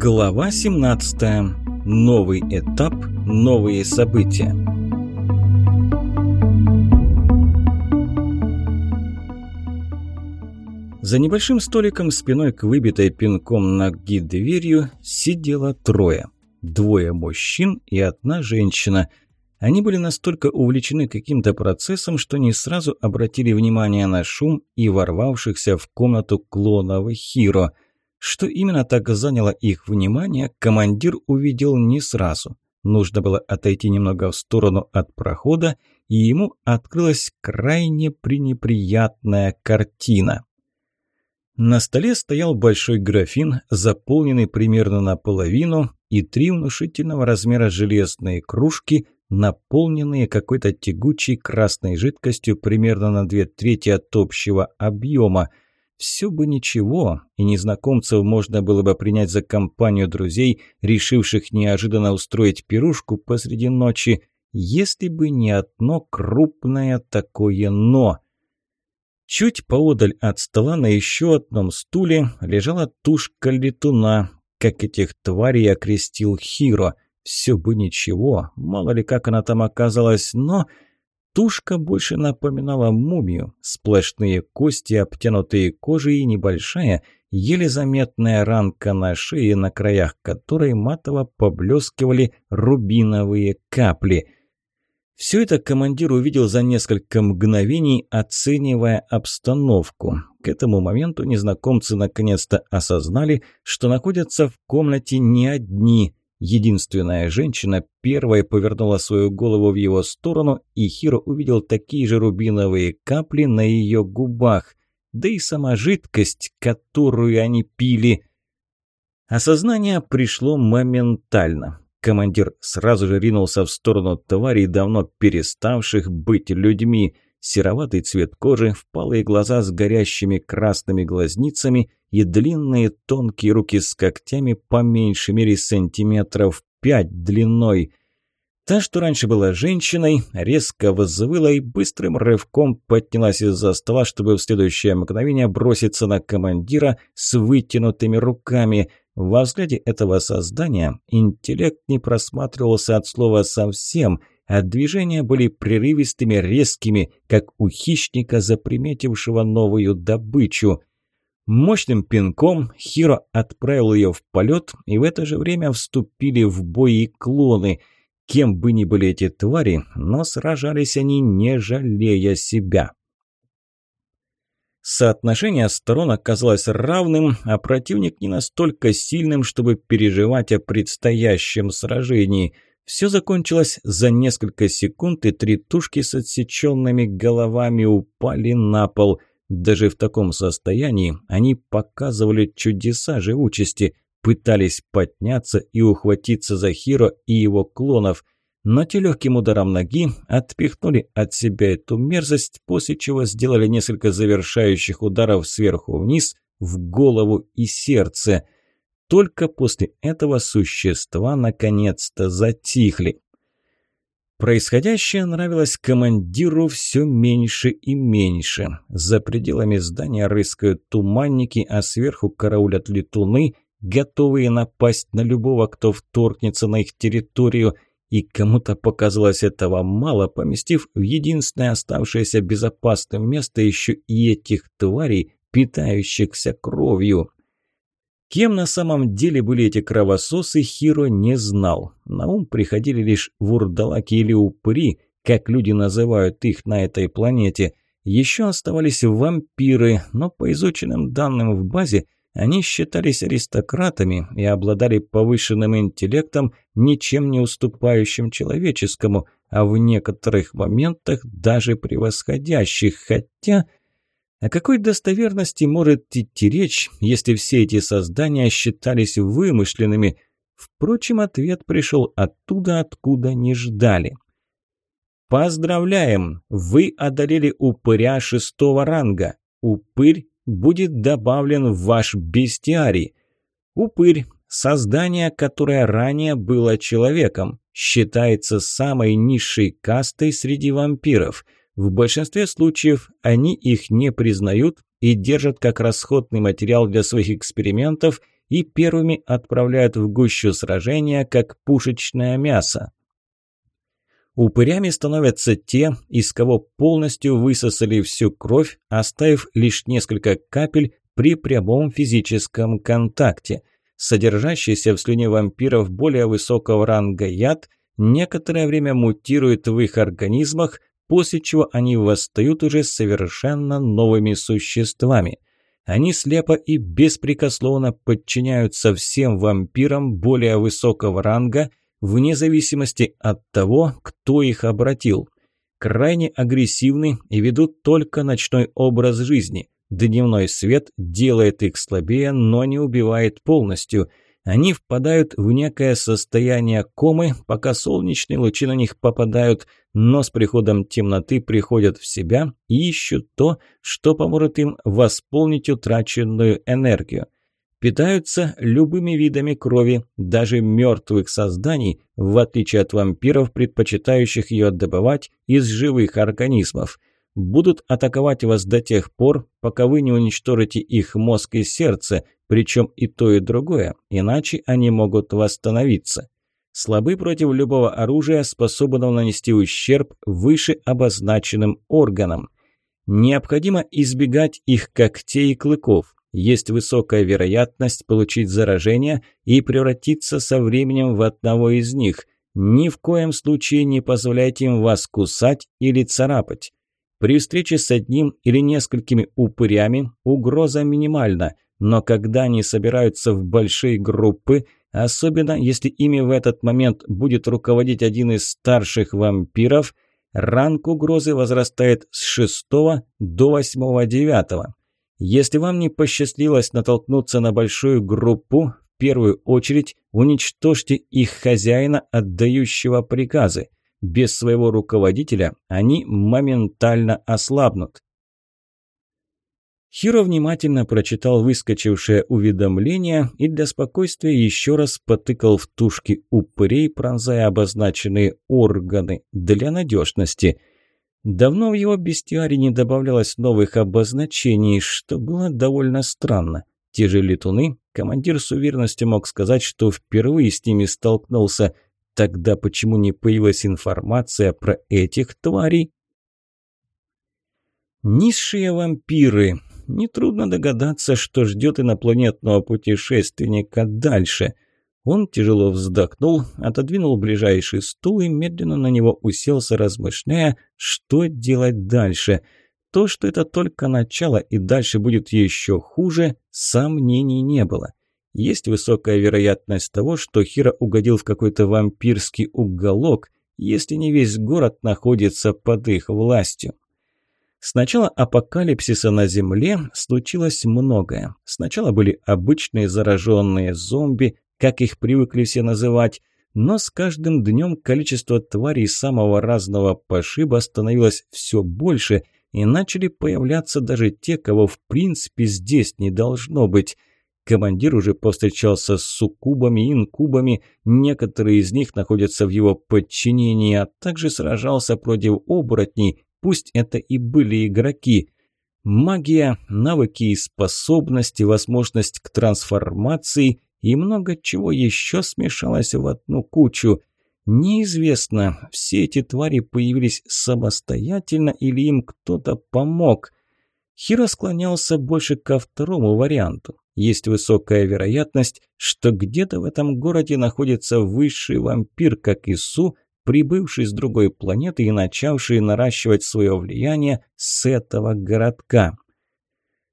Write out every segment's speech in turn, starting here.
Глава 17. Новый этап, новые события. За небольшим столиком спиной к выбитой пинком ноги дверью сидело трое. Двое мужчин и одна женщина. Они были настолько увлечены каким-то процессом, что не сразу обратили внимание на шум и ворвавшихся в комнату клонов Хиро – что именно так заняло их внимание, командир увидел не сразу. Нужно было отойти немного в сторону от прохода, и ему открылась крайне пренеприятная картина. На столе стоял большой графин, заполненный примерно наполовину, и три внушительного размера железные кружки, наполненные какой-то тягучей красной жидкостью примерно на две трети от общего объема – все бы ничего, и незнакомцев можно было бы принять за компанию друзей, решивших неожиданно устроить пирушку посреди ночи, если бы не одно крупное такое «но». Чуть поодаль от стола на еще одном стуле лежала тушка летуна, как этих тварей окрестил Хиро. Все бы ничего, мало ли как она там оказалась, но... Тушка больше напоминала мумию. Сплошные кости, обтянутые кожей и небольшая, еле заметная ранка на шее, на краях которой матово поблескивали рубиновые капли. Все это командир увидел за несколько мгновений, оценивая обстановку. К этому моменту незнакомцы наконец-то осознали, что находятся в комнате не одни – Единственная женщина первой повернула свою голову в его сторону, и Хиро увидел такие же рубиновые капли на ее губах, да и сама жидкость, которую они пили. Осознание пришло моментально. Командир сразу же ринулся в сторону тварей, давно переставших быть людьми – сероватый цвет кожи, впалые глаза с горящими красными глазницами и длинные тонкие руки с когтями по меньшей мере сантиметров пять длиной. Та, что раньше была женщиной, резко взвыла и быстрым рывком поднялась из-за стола, чтобы в следующее мгновение броситься на командира с вытянутыми руками. Во взгляде этого создания интеллект не просматривался от слова «совсем», а движения были прерывистыми, резкими, как у хищника, заприметившего новую добычу. Мощным пинком Хиро отправил ее в полет, и в это же время вступили в бой и клоны. Кем бы ни были эти твари, но сражались они, не жалея себя. Соотношение сторон оказалось равным, а противник не настолько сильным, чтобы переживать о предстоящем сражении – все закончилось за несколько секунд, и три тушки с отсеченными головами упали на пол. Даже в таком состоянии они показывали чудеса живучести, пытались подняться и ухватиться за Хиро и его клонов, но те легким ударом ноги отпихнули от себя эту мерзость, после чего сделали несколько завершающих ударов сверху вниз в голову и сердце – только после этого существа наконец-то затихли. Происходящее нравилось командиру все меньше и меньше. За пределами здания рыскают туманники, а сверху караулят летуны, готовые напасть на любого, кто вторгнется на их территорию, и кому-то показалось этого мало, поместив в единственное оставшееся безопасное место еще и этих тварей, питающихся кровью. Кем на самом деле были эти кровососы, Хиро не знал. На ум приходили лишь вурдалаки или упыри, как люди называют их на этой планете. Еще оставались вампиры, но по изученным данным в базе они считались аристократами и обладали повышенным интеллектом, ничем не уступающим человеческому, а в некоторых моментах даже превосходящих, хотя... О какой достоверности может идти речь, если все эти создания считались вымышленными? Впрочем, ответ пришел оттуда, откуда не ждали. Поздравляем! Вы одолели упыря шестого ранга. Упырь будет добавлен в ваш бестиарий. Упырь – создание, которое ранее было человеком, считается самой низшей кастой среди вампиров – в большинстве случаев они их не признают и держат как расходный материал для своих экспериментов и первыми отправляют в гущу сражения, как пушечное мясо. Упырями становятся те, из кого полностью высосали всю кровь, оставив лишь несколько капель при прямом физическом контакте. Содержащийся в слюне вампиров более высокого ранга яд некоторое время мутирует в их организмах, после чего они восстают уже совершенно новыми существами. Они слепо и беспрекословно подчиняются всем вампирам более высокого ранга, вне зависимости от того, кто их обратил. Крайне агрессивны и ведут только ночной образ жизни. Дневной свет делает их слабее, но не убивает полностью – они впадают в некое состояние комы, пока солнечные лучи на них попадают, но с приходом темноты приходят в себя и ищут то, что поможет им восполнить утраченную энергию. Питаются любыми видами крови, даже мертвых созданий, в отличие от вампиров, предпочитающих ее добывать из живых организмов будут атаковать вас до тех пор, пока вы не уничтожите их мозг и сердце, причем и то, и другое, иначе они могут восстановиться. Слабы против любого оружия, способного нанести ущерб выше обозначенным органам. Необходимо избегать их когтей и клыков. Есть высокая вероятность получить заражение и превратиться со временем в одного из них. Ни в коем случае не позволяйте им вас кусать или царапать. При встрече с одним или несколькими упырями угроза минимальна, но когда они собираются в большие группы, особенно если ими в этот момент будет руководить один из старших вампиров, ранг угрозы возрастает с 6 до 8-9. Если вам не посчастливилось натолкнуться на большую группу, в первую очередь уничтожьте их хозяина, отдающего приказы. Без своего руководителя они моментально ослабнут. Хиро внимательно прочитал выскочившее уведомление и для спокойствия еще раз потыкал в тушки упырей, пронзая обозначенные органы для надежности. Давно в его бестиаре не добавлялось новых обозначений, что было довольно странно. Те же летуны, командир с уверенностью мог сказать, что впервые с ними столкнулся – Тогда почему не появилась информация про этих тварей? Низшие вампиры. Нетрудно догадаться, что ждет инопланетного путешественника дальше. Он тяжело вздохнул, отодвинул ближайший стул и медленно на него уселся, размышляя, что делать дальше. То, что это только начало и дальше будет еще хуже, сомнений не было. Есть высокая вероятность того, что Хира угодил в какой-то вампирский уголок, если не весь город находится под их властью. С начала апокалипсиса на Земле случилось многое. Сначала были обычные зараженные зомби, как их привыкли все называть, но с каждым днем количество тварей самого разного пошиба становилось все больше, и начали появляться даже те, кого в принципе здесь не должно быть – Командир уже повстречался с суккубами и инкубами, некоторые из них находятся в его подчинении, а также сражался против оборотней, пусть это и были игроки. Магия, навыки и способности, возможность к трансформации и много чего еще смешалось в одну кучу. Неизвестно, все эти твари появились самостоятельно или им кто-то помог. Хиро склонялся больше ко второму варианту. Есть высокая вероятность, что где-то в этом городе находится высший вампир, как Ису, прибывший с другой планеты и начавший наращивать свое влияние с этого городка.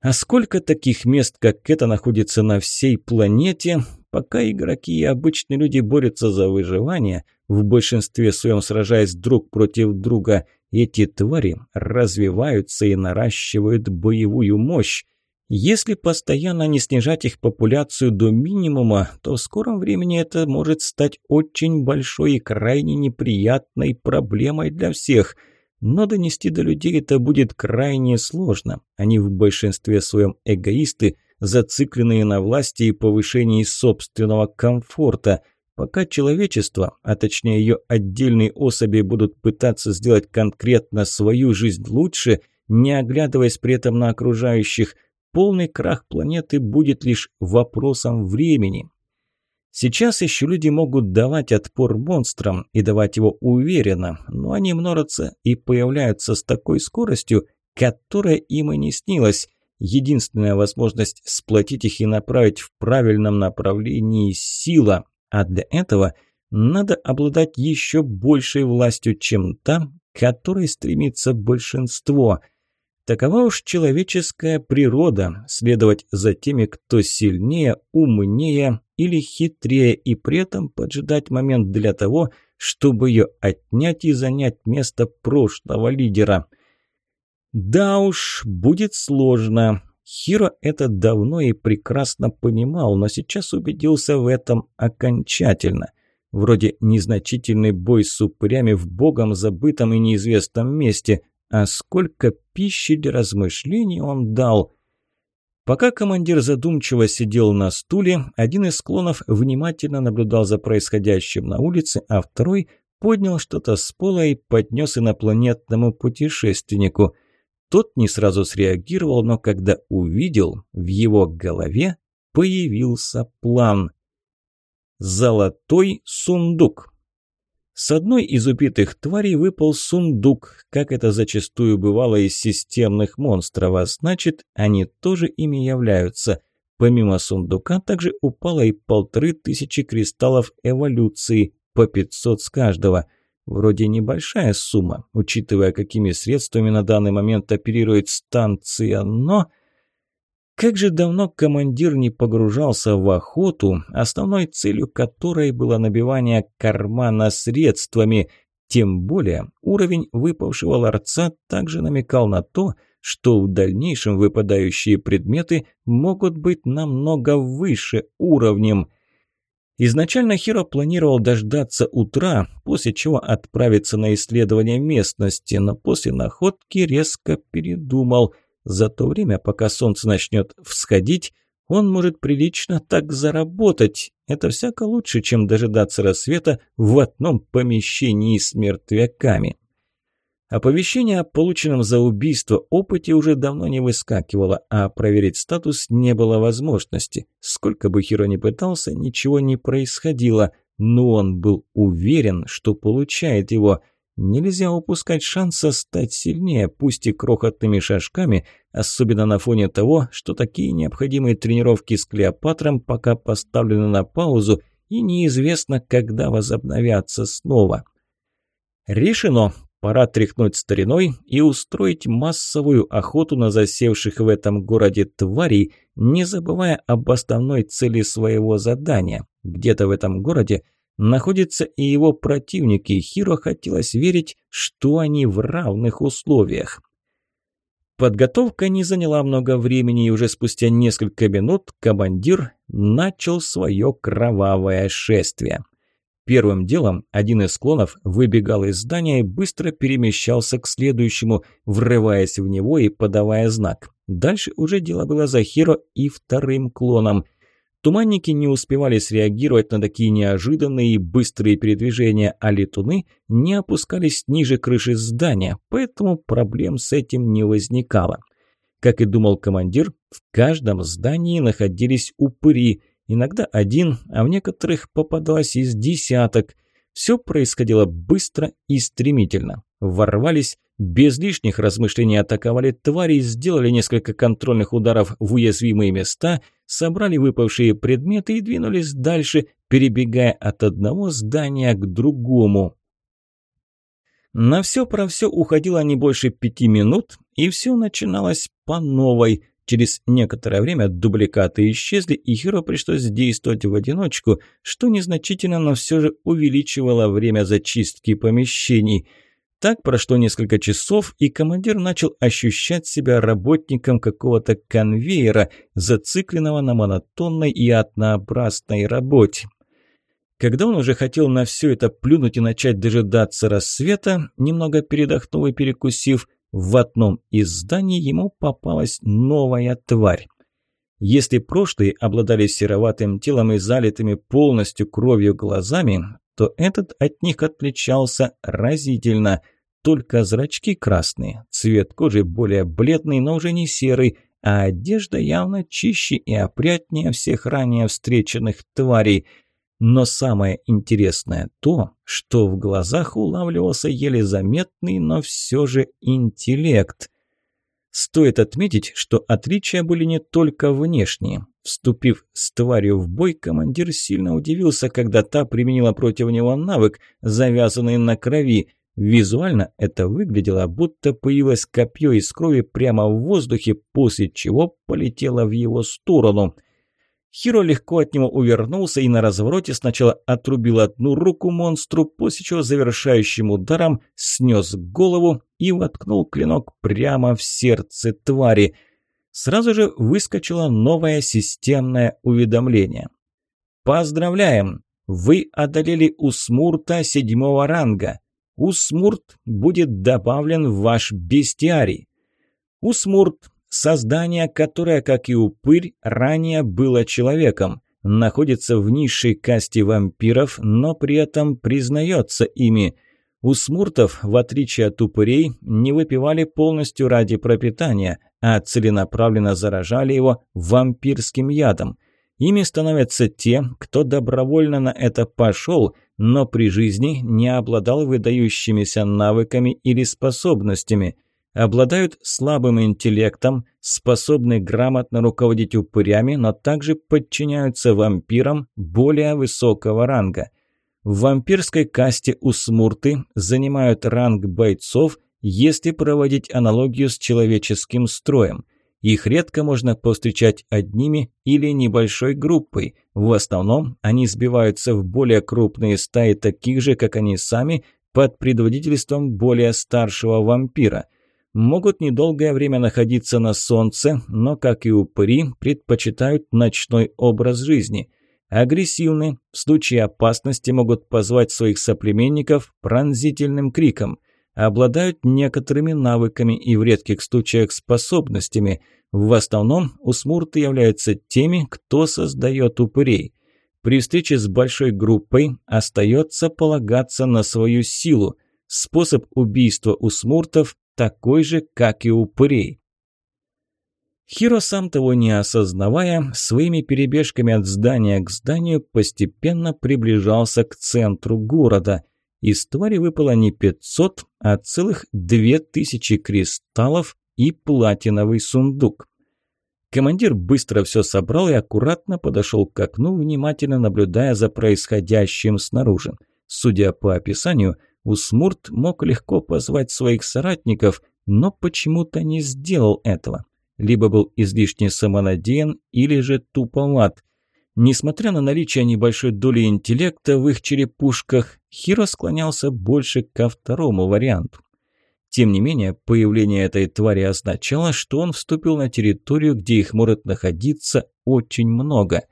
А сколько таких мест, как это, находится на всей планете, пока игроки и обычные люди борются за выживание, в большинстве своем сражаясь друг против друга, эти твари развиваются и наращивают боевую мощь, если постоянно не снижать их популяцию до минимума, то в скором времени это может стать очень большой и крайне неприятной проблемой для всех. Но донести до людей это будет крайне сложно. Они в большинстве своем эгоисты, зацикленные на власти и повышении собственного комфорта. Пока человечество, а точнее ее отдельные особи будут пытаться сделать конкретно свою жизнь лучше, не оглядываясь при этом на окружающих – полный крах планеты будет лишь вопросом времени. Сейчас еще люди могут давать отпор монстрам и давать его уверенно, но они множатся и появляются с такой скоростью, которая им и не снилась. Единственная возможность сплотить их и направить в правильном направлении – сила, а для этого надо обладать еще большей властью, чем та, которой стремится большинство – Такова уж человеческая природа – следовать за теми, кто сильнее, умнее или хитрее, и при этом поджидать момент для того, чтобы ее отнять и занять место прошлого лидера. Да уж, будет сложно. Хиро это давно и прекрасно понимал, но сейчас убедился в этом окончательно. Вроде незначительный бой с упырями в богом забытом и неизвестном месте – а сколько пищи для размышлений он дал. Пока командир задумчиво сидел на стуле, один из склонов внимательно наблюдал за происходящим на улице, а второй поднял что-то с пола и поднес инопланетному путешественнику. Тот не сразу среагировал, но когда увидел, в его голове появился план. «Золотой сундук». С одной из убитых тварей выпал сундук, как это зачастую бывало из системных монстров, а значит, они тоже ими являются. Помимо сундука также упало и полторы тысячи кристаллов эволюции, по 500 с каждого. Вроде небольшая сумма, учитывая, какими средствами на данный момент оперирует станция, но... Как же давно командир не погружался в охоту, основной целью которой было набивание кармана средствами. Тем более уровень выпавшего ларца также намекал на то, что в дальнейшем выпадающие предметы могут быть намного выше уровнем. Изначально Хиро планировал дождаться утра, после чего отправиться на исследование местности, но после находки резко передумал – за то время, пока солнце начнет всходить, он может прилично так заработать. Это всяко лучше, чем дожидаться рассвета в одном помещении с мертвяками. Оповещение о полученном за убийство опыте уже давно не выскакивало, а проверить статус не было возможности. Сколько бы Хиро ни пытался, ничего не происходило, но он был уверен, что получает его – Нельзя упускать шанса стать сильнее, пусть и крохотными шажками, особенно на фоне того, что такие необходимые тренировки с Клеопатром пока поставлены на паузу и неизвестно, когда возобновятся снова. Решено. Пора тряхнуть стариной и устроить массовую охоту на засевших в этом городе тварей, не забывая об основной цели своего задания. Где-то в этом городе – находится и его противники. Хиро хотелось верить, что они в равных условиях. Подготовка не заняла много времени, и уже спустя несколько минут командир начал свое кровавое шествие. Первым делом один из клонов выбегал из здания и быстро перемещался к следующему, врываясь в него и подавая знак. Дальше уже дело было за Хиро и вторым клоном – Туманники не успевали среагировать на такие неожиданные и быстрые передвижения, а летуны не опускались ниже крыши здания, поэтому проблем с этим не возникало. Как и думал командир, в каждом здании находились упыри, иногда один, а в некоторых попадалось из десяток. Все происходило быстро и стремительно. Ворвались, без лишних размышлений атаковали твари, сделали несколько контрольных ударов в уязвимые места – собрали выпавшие предметы и двинулись дальше, перебегая от одного здания к другому. На все про все уходило не больше пяти минут, и все начиналось по новой. Через некоторое время дубликаты исчезли, и Хиро пришлось действовать в одиночку, что незначительно, но все же увеличивало время зачистки помещений – так прошло несколько часов, и командир начал ощущать себя работником какого-то конвейера, зацикленного на монотонной и однообразной работе. Когда он уже хотел на все это плюнуть и начать дожидаться рассвета, немного передохнув и перекусив, в одном из зданий ему попалась новая тварь. Если прошлые обладали сероватым телом и залитыми полностью кровью глазами, то этот от них отличался разительно. Только зрачки красные, цвет кожи более бледный, но уже не серый, а одежда явно чище и опрятнее всех ранее встреченных тварей. Но самое интересное то, что в глазах улавливался еле заметный, но все же интеллект. Стоит отметить, что отличия были не только внешние. Вступив с тварью в бой, командир сильно удивился, когда та применила против него навык, завязанный на крови. Визуально это выглядело, будто появилось копье из крови прямо в воздухе, после чего полетело в его сторону. Хиро легко от него увернулся и на развороте сначала отрубил одну руку монстру, после чего завершающим ударом снес голову и воткнул клинок прямо в сердце твари – сразу же выскочило новое системное уведомление. Поздравляем! Вы одолели Усмурта седьмого ранга. Усмурт будет добавлен в ваш бестиарий. Усмурт – создание, которое, как и упырь, ранее было человеком, находится в низшей касте вампиров, но при этом признается ими – у смуртов, в отличие от упырей, не выпивали полностью ради пропитания, а целенаправленно заражали его вампирским ядом. Ими становятся те, кто добровольно на это пошел, но при жизни не обладал выдающимися навыками или способностями. Обладают слабым интеллектом, способны грамотно руководить упырями, но также подчиняются вампирам более высокого ранга. В вампирской касте усмурты занимают ранг бойцов, если проводить аналогию с человеческим строем. Их редко можно повстречать одними или небольшой группой. В основном они сбиваются в более крупные стаи таких же, как они сами, под предводительством более старшего вампира. Могут недолгое время находиться на солнце, но, как и упыри, предпочитают ночной образ жизни – Агрессивны, в случае опасности могут позвать своих соплеменников пронзительным криком. Обладают некоторыми навыками и в редких случаях способностями. В основном усмурты являются теми, кто создает упырей. При встрече с большой группой остается полагаться на свою силу. Способ убийства усмуртов такой же, как и упырей. Хиро, сам того не осознавая, своими перебежками от здания к зданию постепенно приближался к центру города. Из твари выпало не 500, а целых 2000 кристаллов и платиновый сундук. Командир быстро все собрал и аккуратно подошел к окну, внимательно наблюдая за происходящим снаружи. Судя по описанию, Усмурт мог легко позвать своих соратников, но почему-то не сделал этого либо был излишне самонадеян, или же туповат. Несмотря на наличие небольшой доли интеллекта в их черепушках, Хиро склонялся больше ко второму варианту. Тем не менее, появление этой твари означало, что он вступил на территорию, где их может находиться очень много.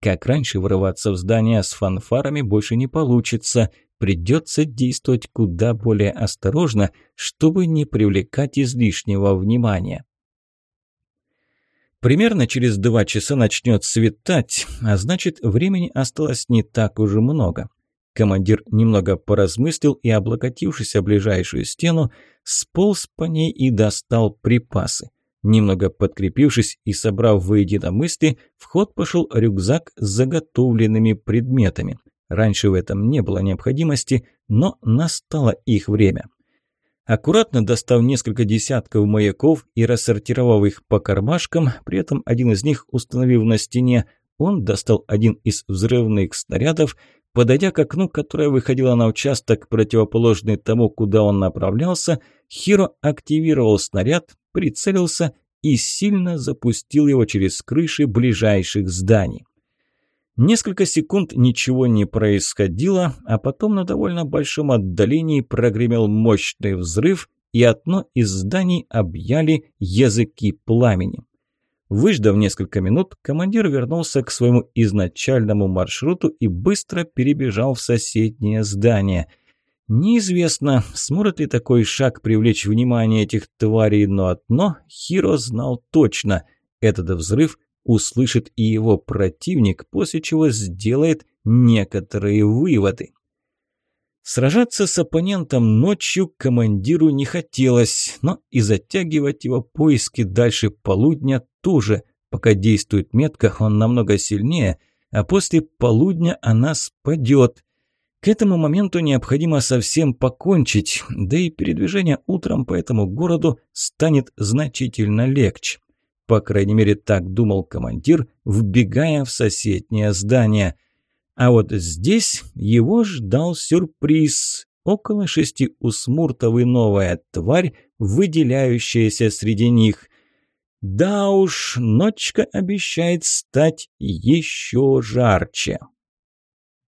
Как раньше вырываться в здание с фанфарами больше не получится, придется действовать куда более осторожно, чтобы не привлекать излишнего внимания. Примерно через два часа начнет светать, а значит, времени осталось не так уж много. Командир немного поразмыслил и, облокотившись о ближайшую стену, сполз по ней и достал припасы. Немного подкрепившись и собрав воедино мысли, в ход пошел рюкзак с заготовленными предметами. Раньше в этом не было необходимости, но настало их время. Аккуратно достав несколько десятков маяков и рассортировав их по кармашкам, при этом один из них установив на стене, он достал один из взрывных снарядов, подойдя к окну, которое выходило на участок, противоположный тому, куда он направлялся, Хиро активировал снаряд, прицелился и сильно запустил его через крыши ближайших зданий. Несколько секунд ничего не происходило, а потом на довольно большом отдалении прогремел мощный взрыв, и одно из зданий объяли языки пламени. Выждав несколько минут, командир вернулся к своему изначальному маршруту и быстро перебежал в соседнее здание. Неизвестно, сможет ли такой шаг привлечь внимание этих тварей, но одно Хиро знал точно – этот взрыв услышит и его противник, после чего сделает некоторые выводы. Сражаться с оппонентом ночью командиру не хотелось, но и затягивать его поиски дальше полудня тоже. Пока действует метка, он намного сильнее, а после полудня она спадет. К этому моменту необходимо совсем покончить, да и передвижение утром по этому городу станет значительно легче. По крайней мере, так думал командир, вбегая в соседнее здание. А вот здесь его ждал сюрприз. Около шести усмуртов и новая тварь, выделяющаяся среди них. Да уж, ночка обещает стать еще жарче.